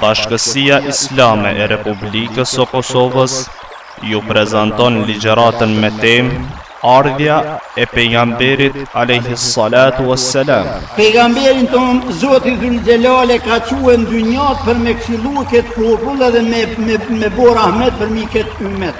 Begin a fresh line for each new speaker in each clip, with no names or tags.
Bashkësia Islame e Republikës së Kosovës ju prezanton ligjëratën me temë Ardhja e pejgamberit alayhi salatu wassalam.
Pejgamberin tonë Zoti Dhul Xhelal e ka çue në dynjat për me këshillu këtë popull edhe me me me bo rahmet përmi këtë ymet.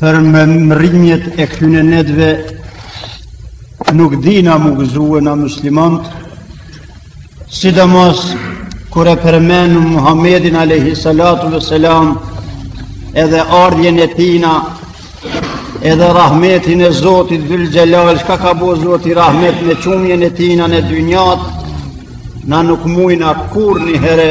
Për me mrrimjet e këtyne netve nuk dina m'u gëzue na muslimant, sidomos kur e përmenum Muhammedin alejhi salatu ve selam edhe ardhjen e tina, edhe rahmetin e Zotit Dhul Xhelal, çka ka bo Zoti rahmet me çumjen e tina në dynjat, na nuk mujna kurr një herë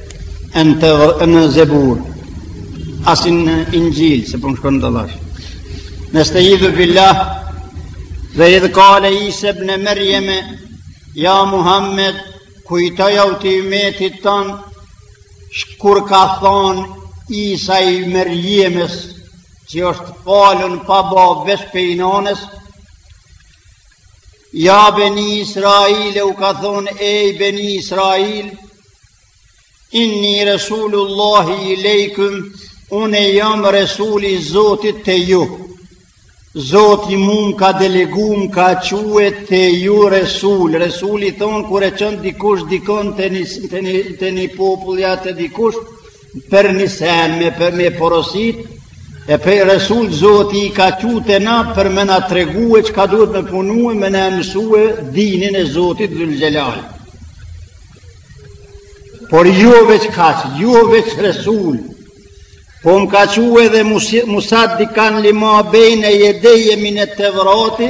Në Tevrat, në Zebur, as në Inxhil, se për po na shkon të lash. Neste'idhu billah, ve idh kale Isebnu Merjeme, ja Muhammed, kujtojau ti ymetit tonë, kur ka thonë Isa i Merjemes, që është falun pa babë veç pej nonës, ja beni Israile, u ka thonë ej beni Israil, Inni Resulullahi ilejkum, une jam Resuli i Zotit te ju. Zoti mu më ka delegu, m'ka çue te ju Resul. Resul i thonë, kur e çon dikush dikon te një, te një, te një popull ja te dikush, Për një sen me për me porosit, e për resul Zoti i ka çu te na për me na tregue çka duhet me punue, me na mësue dinin e Zotit Dhul Xhelal. Por jo veç kaq, jo veç resul, po më ka çu edhe musaddikan lima bejne jedejje minet Tevrati,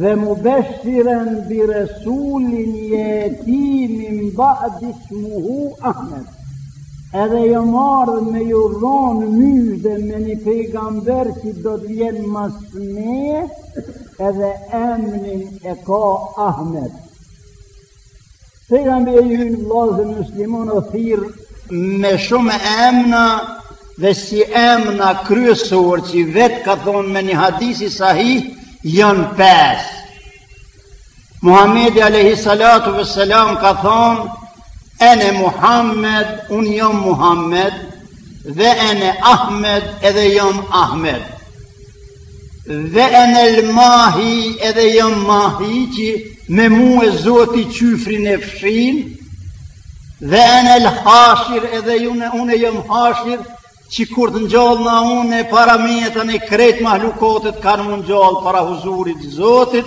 ve mubeshshiren bi Resulin je'ti min ba'di smuhu Ahmed. Edhe jom ardhë me ju dhonë myzhde me një pejgamber që do të vjen mas meje, edhe emnin e ka Ahmed. Pejgamberi i ynë vllazën musliman u thirr me shumë emna dhe si emna kryesorë që vetë ka thonë me një hadisi sahih, janë pesë. Muhammedi alejhi salatu ve selam ka thonë, ene Muhammed, unë jam Muhammed, ve ene Ahmed, edhe jam Ahmed. Ve enel mahi edhe jam mahi që me mue Zoti qyfrin e fshin, ve enel hashir edhe une, une jam hashir, që kur të ngjallna une para me tanë e krejt mahlukatet, kanë m'u ngjallë para huzurit Zotit,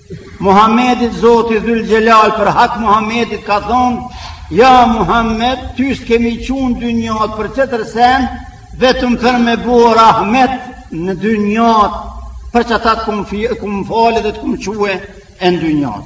Muhammedit Zoti Dhul Xhelal për hak Muhammedit ka thonë, ja Muhammed, ty s'kemi çu n'dynjat për tjetër sen, vetëm për me bo rahmet në dynjat, për qeta të kum falë dhe të kum çue në dynjat.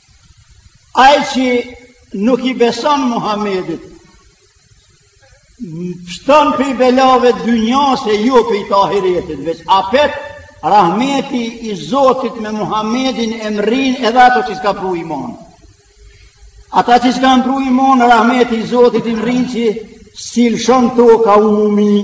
Ai që nuk i beson Muhammedit, pshton prej belave t'dynjas e jo prej t'ahiretit, veç apet rahmeti i Zotit me Muhammedin e mrrin edhe ato që s'kan pru iman. Ata që s'kan pru iman, rahmeti i Zotit i mrrin që s'i lëshon toka umumi,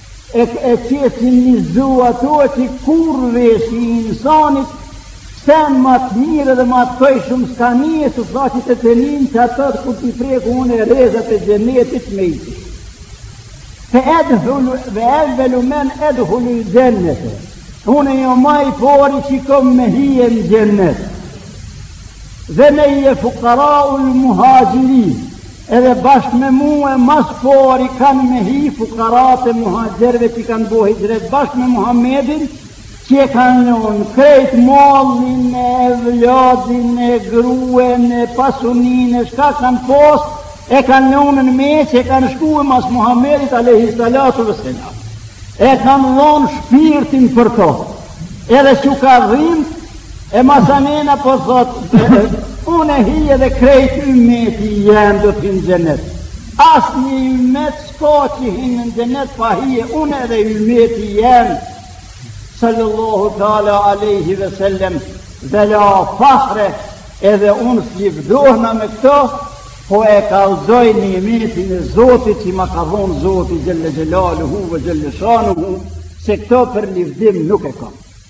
E e qesin një zo ato që kurrë vesh i insonit sen ma të mirë edhe ma të hijshum s'ka ni, se sa që të të linë qato kur t'i preku une rezat e xhenetit me i të. Fe edhulu, ve evvelu men jedhulul xhennete. Une jom ma i pari që kom me hi në xhenet. Ve meije fukaraul muhaxhirin. Edhe bashkë me mua ma s'pari kanë me hi fukarat e muhaxhirve që kanë bo hixhret bashkë me Muhammedin që e kanë lon krejt mallin e evladin e gruen e pasunin e shka kanë pos e kanë lon në Meqe e kanë shkue mas Muhammedit alejhi salatu ve selam e kanë dhon shpirtin për to edhe që ka dhimë E masanena po thot, unë e hij edhe krejt ymeti jem do t'hin n'xhenet. Asnjë ymet s'ka që hin në xhenet pa hie unë edhe ymeti jem. Sallallahu ta'la alejhi ve sellem, ve la fahre, edhe unë s'livdohna me këto, po e kallzoj nimetin e Zotit që ma ka dhonë Zoti xhelle xhelaluhu ve xhelle shanuhu, se këto për livdim nuk e kam.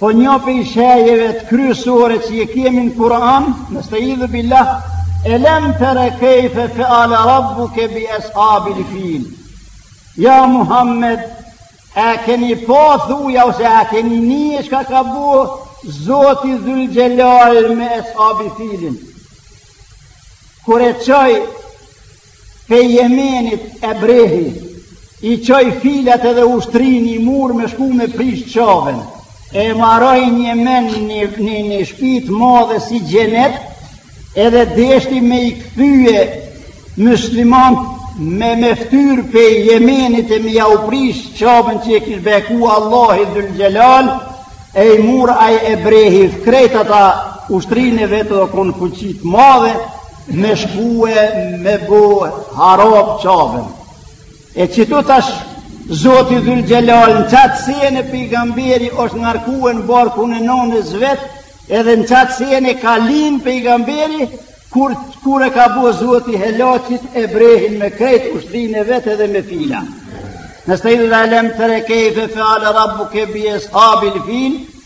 Po njo prej shejeve të kryesore që i kemi në Kur'an, nesteidhu billah, elem tere kejfe feale rabbuke bi es'habil fil. Ja Muhammed, a ke ni po thuja, ose a ke ni shka ka bo Zoti dhul xhelal me es'habil filin. Kur e çoj, pej Jemenit Ebrehi, i çoj filat edhe ushtrin i mur me shku me prish Qaben, e maroj n'Jemen një, një, një shpi t'madhe si xhenet, edhe deshti me i kthye myslimantë me ftyr pej Jemenit e me jau prish Qaben që e kish beku Allahi dhul xhelal, e i mur ai Ebrehi, krejt ata ushtrin e vet dhe konë fuqi t'madhe, Me shkue me bo harab Qabën. E qitu tash Zoti Dhul Xhelal në qatë sene Pejgamberi është ngarkue në barkun e nënës vet edhe në qatë sene ka lin Pejgamberi kur, kur e ka bo Zoti helaq Ebrehin me krejt ushtrinë e vet edhe me fila. Nesteidhu elem tere kejfe feale rabbuke bi as'habil fil,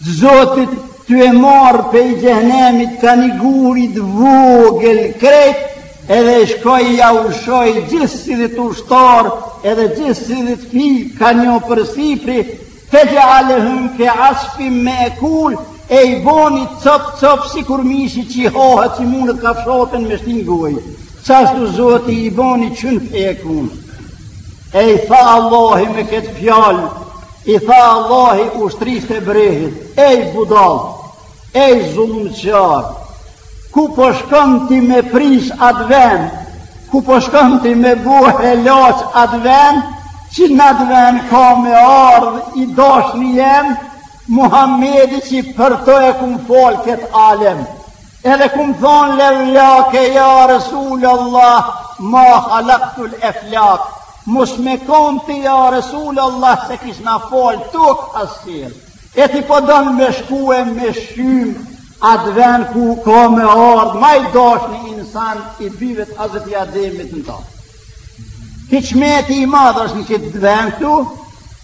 Zoti tu e marrë pej xhehnemit ka një gur të vogël krejt edhe e shkoj ja lshoj gjithsecilit ushtar edhe gjithsecilit fil ka një përsipri fe xhealehum ke asfin me'kul e i boni cop cop sikur mishi që i hohet që mundet kafshatën me shti n'gojë qashtu Zoti i boni kun fe jekun e i tha Allahi me këtë fjalë I tha Allahi ushtrisë Ebrehit, ej budall, ej zullumqar, ku po shkon ti me prish atë ven, ku po shkon ti me bo helaq atë ven, që në atë ven ka me ardhë i dashni jem, Muhammedi që për të e kum falë këtë alem. Edhe kum thonë levlake, ja Resul Allah, ma halaktul eflak, mos me konë ti ja Resul Allah, s'e kishna falë tokë as qiell, e ti po don me shkue me shem atë ven ku ka me ardhë, ma i dashni insan i bijve t'hazreti Ademit në ta. Hiqmeti i madh është në qët ven këtu,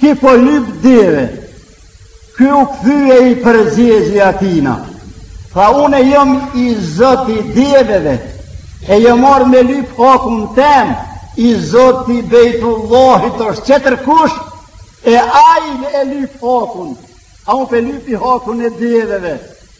Ti po lyp deve. Ky u kthye i përgjegji atina. Tha unë e jom i zoti deveve, e jom ardhë me lyp hakun tem, i zoti Bejtullahit është qetërkush, e aj e lyp hakun, a unë pe lypi hakun e deveve,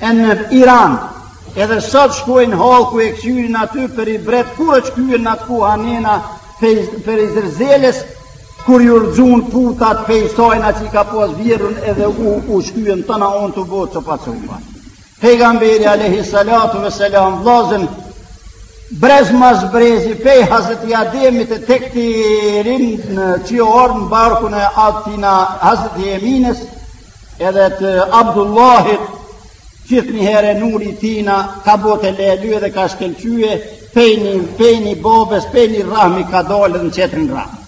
E në Iran, edhe sot shkojnë hallku e këqyrin aty për ibret, kur u shkyen atë ku hanena prej zelzeles, kur ju rrxun putat pej sajna që i ka pas vjerrun edhe u, u shkyen tana u bonë copa copa. Pejgamberi alejhi salatu ve selam, vllazën, brez mas brezi, pej hazreti Ademit e tek deri në që ardh në barkun e atina hazreti Eminës, Edhe të Abdullahit, gjithnjëherë nuri i tina, ka bote le e dy dhe ka shkëlqye, pej ni, pej ni babës, pej ni rahmi ka dalë dhe në qetrin rahm.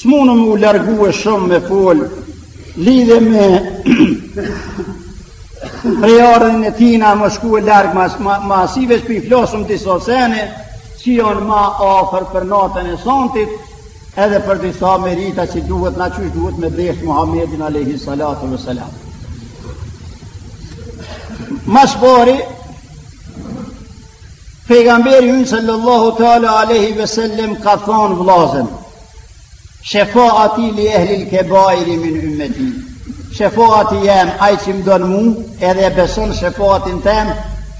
S'mund me u largue shumë me folë, lidhje me prejardhjen e tina me shkue larg ma, ma, ma si veç po i flasim disa sene, që janë ma afër për natën e santit, Edhe për disa merita që duhet na qysh duhet me dasht Muhammedin Alejhi Salatu ve Selam. Ma s'pari, pejgamberi jonë sallallahu teala Alejhi ve Sellem ka thonë vllazën, shefaati li ehlil kebajri min ymmeti, shefaati jem, ai që më donë mu, edhe e beson shefaatin tem,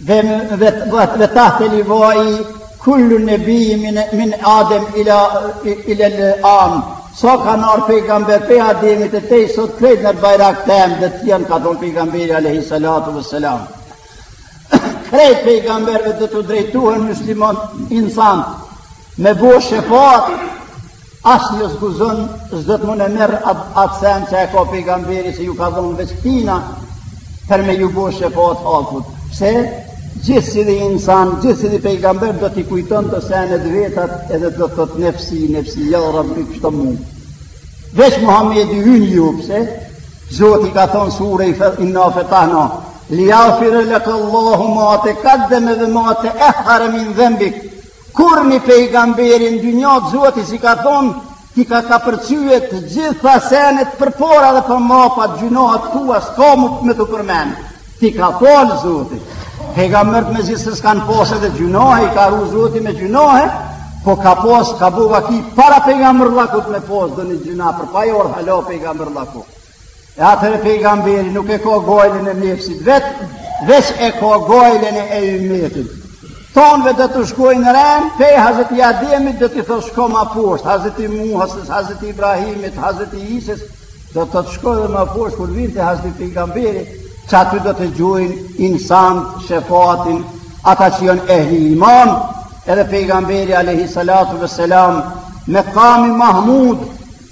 Ve tahte livai kullu nebij min adem ila ila lë amë. Sa ka ardh pejgamber pe ademit e tej sot krejt nër bajrak tem do të jenë ka thonë pejgamberi alejhi salatu ve selam. Krejt pejgamberve do t'i drejtohen musliman insant me bo shefaat Asnjë s'guxon, s'do të mund e merr at sen që e ka pejgamberi se ju ka dhënë veç këtina për me ju bo shefat halkut. Se gjithsecili insan, gjithsecili pejgamber do t'i kujton senet e veta edhe do të thotë nefsi, nefsi, ja rabbi pshtom mu. Veç Muhammedi jonë jo, pse? Zoti ka thonë surei Feth, inna fetahna, li jagfire leke Allahu ma tekaddeme ve ma teehhare min dhenbik, Kurrnji pejgamberi në dynjat, Zoti s'i ka thonë, t'i ka kapërcy të gjitha senet përpara dhe përmapa gjynahet tua, s'ka me t'u përmenë. T'i ka falë Zoti. Pejgambert mezi se s'kanë pos edhe gjynahe, i ka ru Zoti me gjynahe, po ka pos, ka bo vaki para pejgamberllëkut me pos donji gjynah, për pa i ardh hala pejgamberllëku. E atëherë pejgamberi nuk e ka gajlen e nefsit vet, veç e ka gajlen e ymetit. Tonëve do t'u shkojnë në ren, pej Hazreti Ademit do të thotë shko ma poshtë, Hazreti Musas, Hazreti Ibrahimit, Hazreti Isas, do të thotë shko edhe ma poshtë, kur vinë te Hazreti Pejgamberi, qaty do të gjejnë insant shefatin, ata që janë ehli iman, edhe Pejgamberi a.s. mekami Mahmud,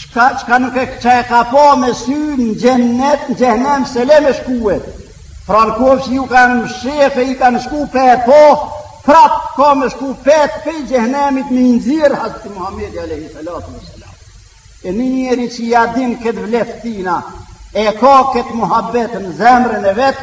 Çka, çka nuk e çka e ka pa me sy në xhennet, në xhehnem s'e le me shkue. Pra në qoftë që ju kanë mshefë, i kanë shku pe e po, prap ka me shku vetë pej xhehnemit me i nxirë, hazreti Muhammedi a.s. E një njeri që ja din këtë vleft tina, e ka këtë muhabbet në zemrën e vet,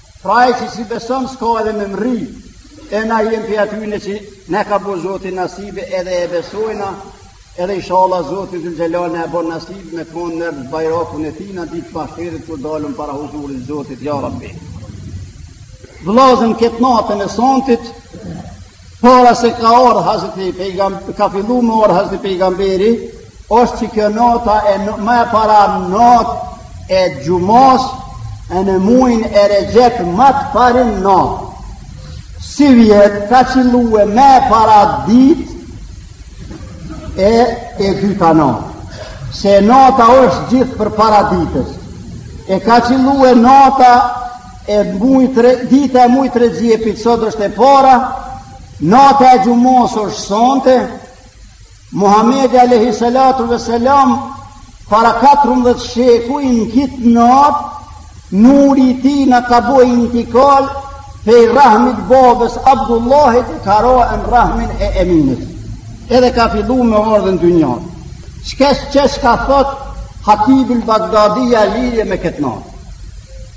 Pra ai që s'i beson s'ka edhe me mrri, e na jem pej atyne që na ka bo Zoti nasib e edhe e besojna, edhe ishalla Zoti zylxhelal na e bon nasib me konë nër bajrakun e tina, ditën e hashrit kur dalim para huzurit Zotit, ja rabbi. Vllazën këtë natën e sontit, Para se ka ordh Hazreti pejgamberi, ka fillu me ordh Hazreti pejgamberi, është që kjo nota e në, ma e para not e xhumos e në mujin e rexhepit ma të parën not. Sivjet ka qëllue ma e para dit e e dyta not. Se nota është gjithë përpara ditës. E ka qëllue nota E mujt dita e mujt rexhepit sot është e para, nata e xhumos është sonte. Muhamedi alejhi salatu ve selam para 14 shekuj në kitë natë, nuri i tij na ka bo intikal pej rahmit babës Abdullahit e ka ra në rahmin e Eminës. Edhe ka fillu me ardh në dynja. Qysh qysh ka thot Hatibul Bagdadia lidhje me këtë natë.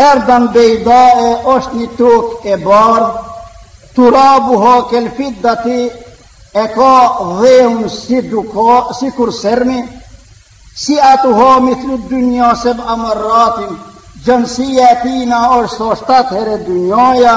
Erdan Bejdae është një tokë e bardhë, turabuha kel fiddati e ka dheun si duka, sikur sermi, siatuha mithlu dunja seb'a merratin, gjanësia e tina është so shtatë herë dynjaja,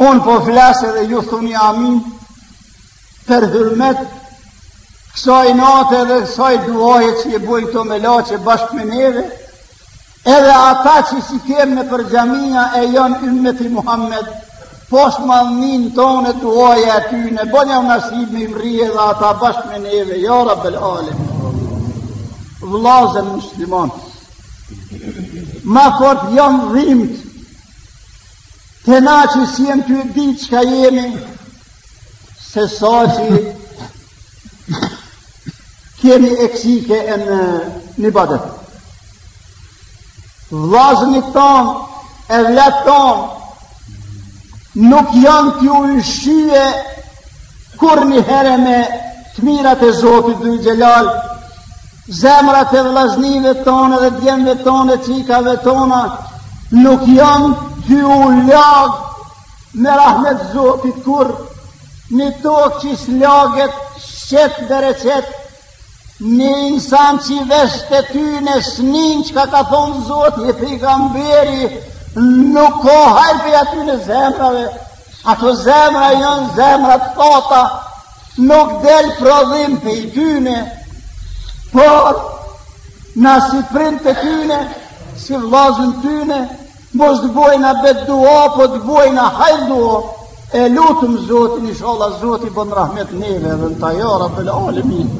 Unë po flas edhe ju thuni amin për hyrmet kësaj nate dhe kësaj duaje që e bojnë këto melaqe bashkë me neve, edhe ata që s'i kem nëpër xhamia e janë ymmeti Muhammed, pash madhninë tone duaja e tyne bonjau nasib me mrri edhe ata bashkë me neve, ja rabbel alemin, vllazën muslimon, ma fort janë dhimtë, Te na që s'jem tu e ditë çka jemi, se sa që kemi eksike e në ibadet. Vllaznit tonë, evlatë tonë, nuk janë tu ushqye kurr një herë me të mirat e Zotit dhil xhelal, Zemrat e vllaznive tonë dhe djemve tonë e cikave tona nuk janë tu u lagë me rahmet zotit kur një tokë që s'lagët s'qet bereqet një insan që veshtë e tyne s'nin çka ka thonë zoti e pejgamberi nuk ka hajr pej atyne zemrave Ato zemra janë zemra të thata, nuk del prodhim pej tyne, por na si prind të tyne, si vllazën tyne, mos të bojmë na bet dua, po të bojmë na hajr dua, e lutim zotin, inshalla zoti bon rahmet neve dhe në ta, ja rabbel alemin.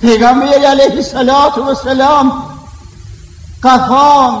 Pejgamberi alejhi salatu ve selam, ka thonë,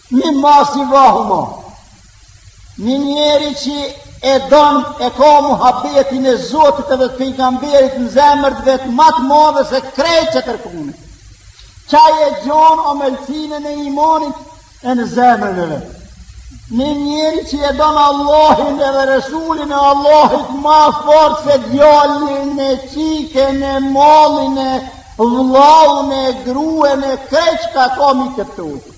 Mimma sivahuma, një njeri që e don e ka muhabetin e Zotit edhe të pejgamberit në zemër të vet ma të madhe se krejt tjetërkunit. Qaj e gjon amëlcinën e imonit e në zemrën e vet. Një njeri që e don Allahin edhe Resulin e Allahit ma fort se djalin e çikën e mallin e vllaun e gruen e krejt çka ka mi këtë të utë.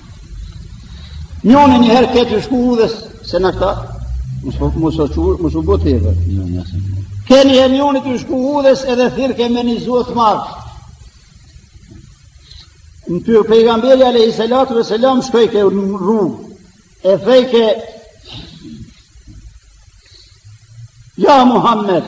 Njoni një herë ke tu shku udhës se në këta, mos o qurë, mos u bo tepër. Jo, jo, jo. Ke një herë njoni tu shku udhës edhe thirrke me një zo të madh. Në të pejgamberi alejhi salatu ve selam shkojke në rrugë, e thojke, ja Muhammed,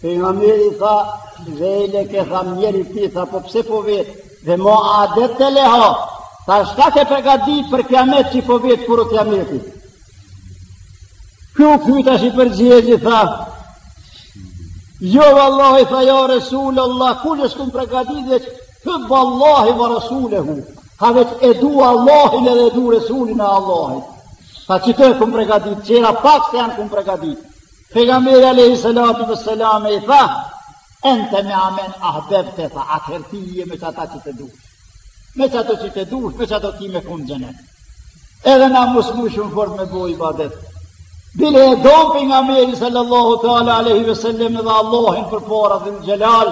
Pejgameri tha, vejleke tha mjeri ti, tha po pse po vet, ve ma adedte leha, tha shka ke pregadit për kijamet që po vet kur o kijameti. Ky ky tash iu përgjegj, i tha, jo vallahi tha ja Resulallah, kurgjo s'kum pregadit veç uhibbullahe ve Resulehu, tha veç e du Allahin dhe e du Resulin e Allahit, tha qito e kum pregadit, tjera pak sene kum pregadit, Pejgamberi alejhi salatu ve selam i tha, "Ente mea men ahbebte tha atëherë ti je me çata që të dush. Me çato që të dush, me çato ki me kon n'xhenet." Edhe na mos mujshim fort me bo ibadet. Bile e do pejgamerin sallallahu teala alejhi ve sellem dhe Allahin përpara xhel-le xhelal,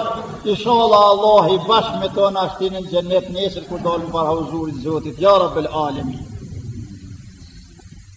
ishalla Allahi bashkë me to na shtin në xhenet nesër kur dalim para huzurit Zotit, ja rabbel alemin.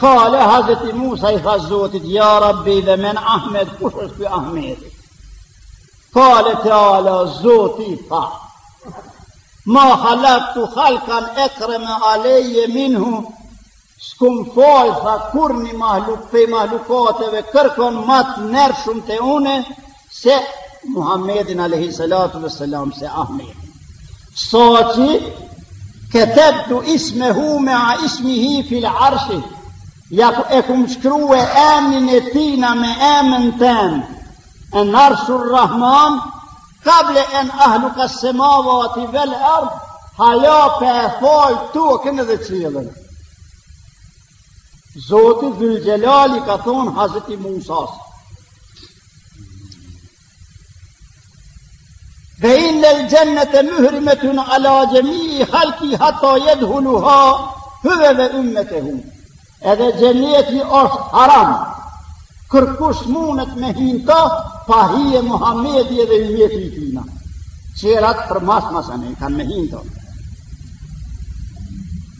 Kale Hazreti Musa i tha Zotit, ja Rabbi ve men Ahmed, kush është ky Ahmedi? Kale teala, Zoti i tha, ma halaktu halkan ekreme aleje minhu, s'kum falë, tha, kurrnjë mahluk, pej mahlukateve, kërkon ma t'nershum te une, se Muhammedin alejhi salatu ve selam se Ahmed. Soti ketebtu ismehu mea ismihi fil arshi. Ja ku e kum shkrue emnin e tina me emën tem n'arshur rahman, kable en ahlukas semavati vel ardh, halo pa e fal tokën dhe qiellën. Zoti Dhul Gjelali ka thonë Hazreti Musas. Ve innel gjennete muhrimetun ala gjemiil halki hatta jedhuluha huve ve ummetuhu. Edhe gjenneti është haram, kërkush s'mundet me hi n'ta, pa hi e Muhammedi edhe ymeti i tina. Qerat përmas, masanej kanë me hi n'ta.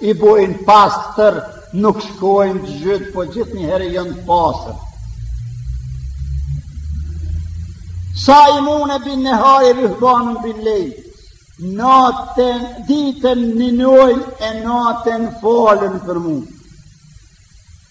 I bojnë pastër nuk shkojnë të gjithë, po gjithnjëherë jonë të pastër. Saimune bin nehar e ruhbanun bil lejl, natën, ditën ninojnë e natën falen për mu.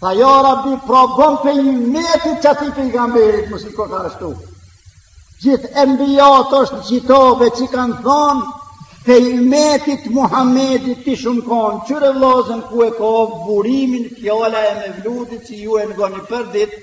Tha ja rabbi pra bom pej ymetit qatij pejgamberit masi koka ashtu. Gjithë embijat është në qitabe që kanë thonë pej ymetit Muhammedit t'ishum kanë qyre vllazën ku e ka burimin fjala e mevludit që ju e ngoni për ditë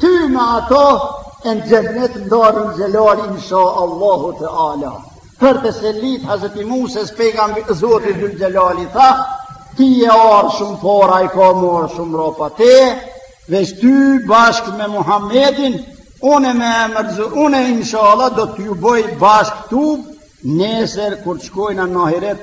Ty me ato e në gjennet n'darin gjelal insha Allahu teala. Për teseli të Hazreti Musës pejgamerit Zoti dhul gjelali tha, ti je ardhë shumë para, ai ka m'ardhë shumë prapa te, veç ty bashkë me Muhammedin, une me emërzu, une insha Allah do t'ju bëj bashkë tubë, nesër kur të shkojnë në ahiret,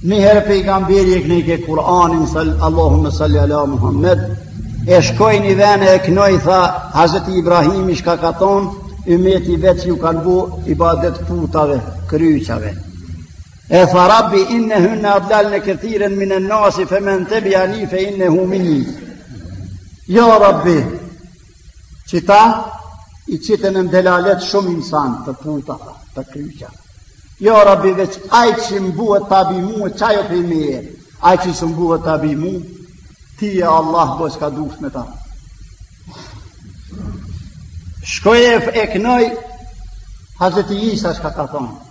Një herë pejgamberi e kënojke Kur'anin, sal, Allahumme salli ala Muhammed, e shkoj një ven e e kënoj, tha, Hazreti Ibrahimi shka ka thonë, ymeti vet ju kanë bo ibadet putave, kryqave. E tha rabbi, innehunne adlalne kethiren minen nasi, femen tebiani fe innehu minni. Ja rabbi, qita i qitën në dalalet shumë insan të puta, të kryqa. Ja rabbi, veç aj që m'bohet tabi mu, e qaj o pej meje, aj që s'm'bohet tabi mu, ti je Allah bo çka dush me ta. Shkoj e, e kënoj, Hazreti Isa shka ka thonë,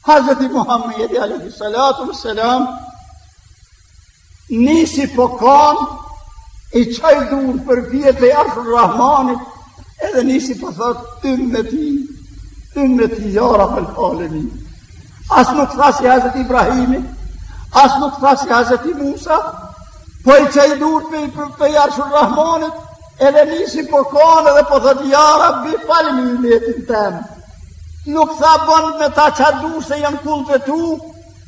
Hazreti Muhammedi alaihi salatu wassalam nisi po kan i çoj durt përpjetë pej Arshur Rahmanit edhe nisi po thot ummeti ummeti ya rabbul alamin as nuk tha si Hazreti Ibrahimi as nuk tha si Hazreti Musa po i çoj durt për pej Arshur Rahmanit Edhe nisi po kon edhe po thot, ja rabbi, fale ymetin tem. Nuk tha bon me ta çka du se janë kullët e tu,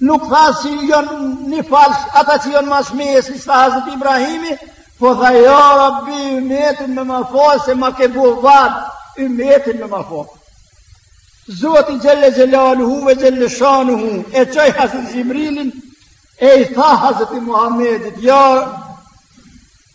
nuk tha si janë një falsh, ata që janë mas meje, si tha Hazreti Ibrahimi, po tha, ja rabbi, ymetin me ma falë, se ma ke bo vad, ymetin me ma falë. Zoti xhelle xhelaluhu e xhelle shanuhu, e çoj Hazreti Xhibrilin, e i tha Hazreti Muhammedit, ja rabbi,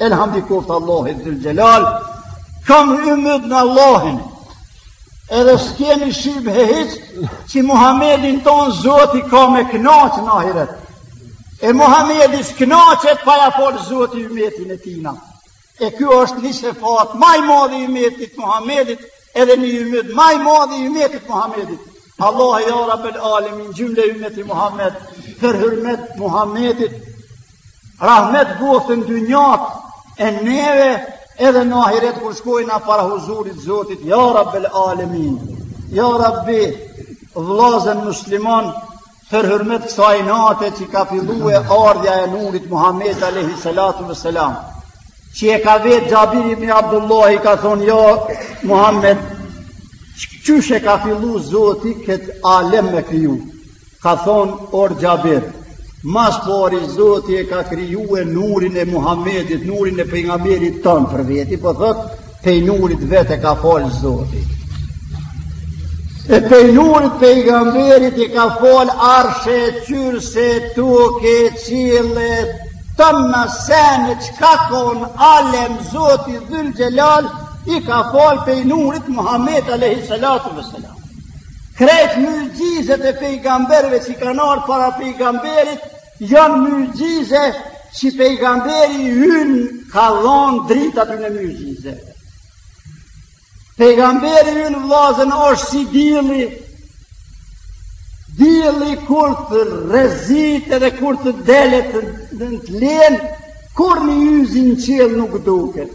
Elhamdi koft Allahit dhul xhelal, kam ymyt në Allahin, edhe s'kemi shybhe hiç, që Muhammedin ton zoti ka me knaq në ahiret. E Muhammedi s'knaqet pa ja fal zoti ymetin e tina. E kjo është një shefat ma i madhi ymetit Muhammedit, edhe një ymyt ma i madhi ymetit Muhammedit. Allah, ja rabbel alemin, xhymle ymeti Muhammed, për hyrmet Muhammedit, Rahmet boftë n'dynja te neve edhe në ahiret kur shkojna para huzurit zotit, ja rabbel alemin, ja rabbi vlazen muslimon për hyrmet kësaj nate që ka fillue ardhja e nurit Muhammed Alejhi Salatu ve Selam, që e ka vetë Xhabir ibn Abdullah i ka thonë, ja Muhammed, qysh e ka fillu zoti këtë alem me kriju? Ka thonë, or Xhabir, ma s'pari Zoti e ka krijue nurin e Muhammedit, nurin e pejgamberit tonë për veti, po thotë, pej nurit vet e ka falë Zoti. E pej nurit pejgamberit i ka falë arsh e qyrs e tokë e qiell e tona sene, çka kon alem, Zoti, dhul xhelal, i ka falë pej nurit Muhammed a.s. Krejt myxhizet e pejgamberve që kanë ardhë para pejgamberit, janë myxhize që pejgamberi ynë ka dhonë dritë atyne myxhize. Pejgamberi ynë vlazën është si dilli, dilli kur të rrezit edhe kur të delet në të lenë, kurrnji yll n'qiell nuk duket.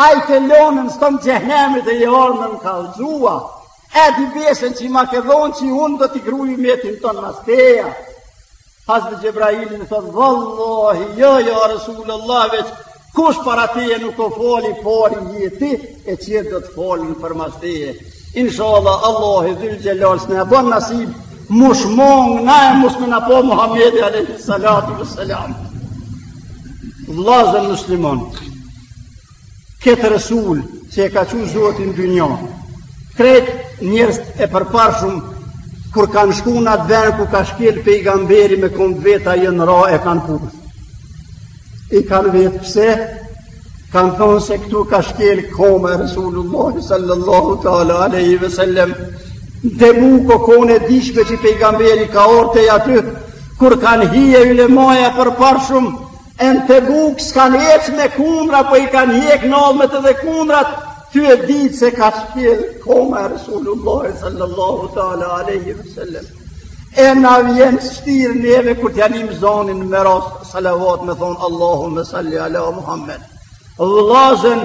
Ai ke lonë në stëmë xhehnemit e i orë më kallxua, e di besën qi ma ke dhonë qi unë do t'i gruju ymetin tonë mas teje. Hazreti Xhebraili më thotë, vallahi, jo, ja Resulallah, veç, kush para teje nuk do foli, pari je ti, e tjert do të folin përmas teje. Inshallah, Allahi dhul xhelal s'na e bon nasib, mush mongë, na e mos me na pa Muhammedi, a.s. Vllazën muslimanë. këtë resul që e ka çu zoti n'dynja. Krejt njerëzit e përparshëm, kur kanë shku në atë ven ku ka shkel pejgamberi me komë t'veta jonë ra e kanë puth. I kanë vetë pse, kanë thonë se këtu ka shkel koma e Resullullahi sallallahu ta'ala aleyhi ve sellem, n'Tebuk o konë e dishme që pejgamberi ka ardh dej aty, kur kanë hi ulemaja e përparshëm, Në Tebuk s'kan ec me kundra, po i kanë hjek nallënet edhe kundrat, tuj e ditë se ka shkel koma e Resulullahi sallallahu ta'ala aleyhi ve sellem. E na vjen shtirë neve kur t'ja nim zonin me ra salavat me thonë Allahumme salli ala Muhammed. Vëllazën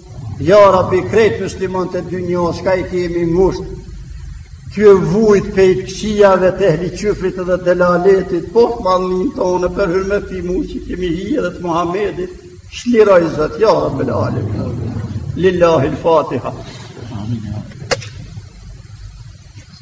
Ja rabi krejt muslimant e dynjasë ka i kemi ngusht tuj vujt pej t'këqijave të ehli qyfrit dhe delaletit Po të malin të onë për hyrmet të këti muj që kemi hi edhe të Muhammedit Shliroji zot, ja rabbel alemin Lillahi l-Fatiha